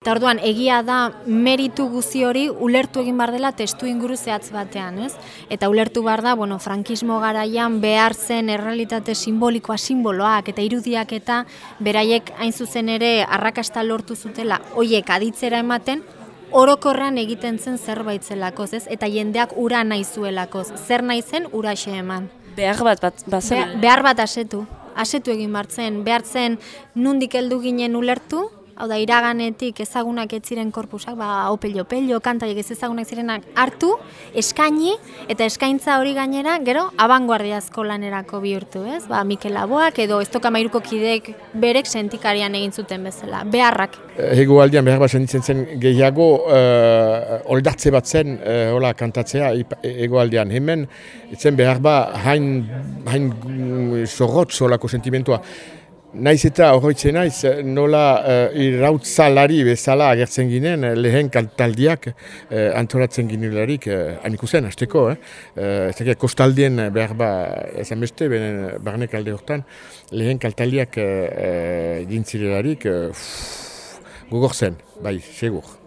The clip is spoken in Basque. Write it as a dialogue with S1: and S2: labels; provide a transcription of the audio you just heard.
S1: Eta orduan, egia da meritu guzi hori ulertu egin bar dela testu inguru zehatz batean, ez? Eta ulertu bar da, bueno, frankismo garaian behar zen errealitate simbolikoa simboloak eta irudiak eta beraiek hain zuzen ere arrakasta lortu zutela hoiek aditzera ematen, orokorran egiten zen zerbait zelakoz, ez? Eta jendeak ura nahi zuelakoz. Zer nahi zen ura eman.
S2: Behar bat bat bazen.
S1: behar bat asetu. Asetu egin bartzen. Behar zen nundik heldu ginen ulertu, hau da, iraganetik ezagunak ez ziren korpusak, ba, opelio, opelio, kantaiek ez ezagunak zirenak hartu, eskaini, eta eskaintza hori gainera, gero, abanguardiazko lanerako bihurtu, ez? Ba, Mikel Laboak edo ez tokamairuko kidek berek sentikarian egin zuten bezala, beharrak.
S3: Hego aldean behar bat sentitzen zen gehiago uh, oldartze bat zen uh, hola kantatzea ego aldean. Hemen, zen behar bat hain, hain zorrotz holako sentimentua. Naiz eta horretzen naiz, nola uh, irautzalari bezala agertzen ginen, lehen kaltaldiak uh, antolatzen ginelarik, uh, hain ikusen, azteko, eh? Uh, kostaldien behar ba, esan beste, benen barnek alde hortan, lehen kaltaldiak uh, gintzilelarik, uh, gogor zen, bai, segur.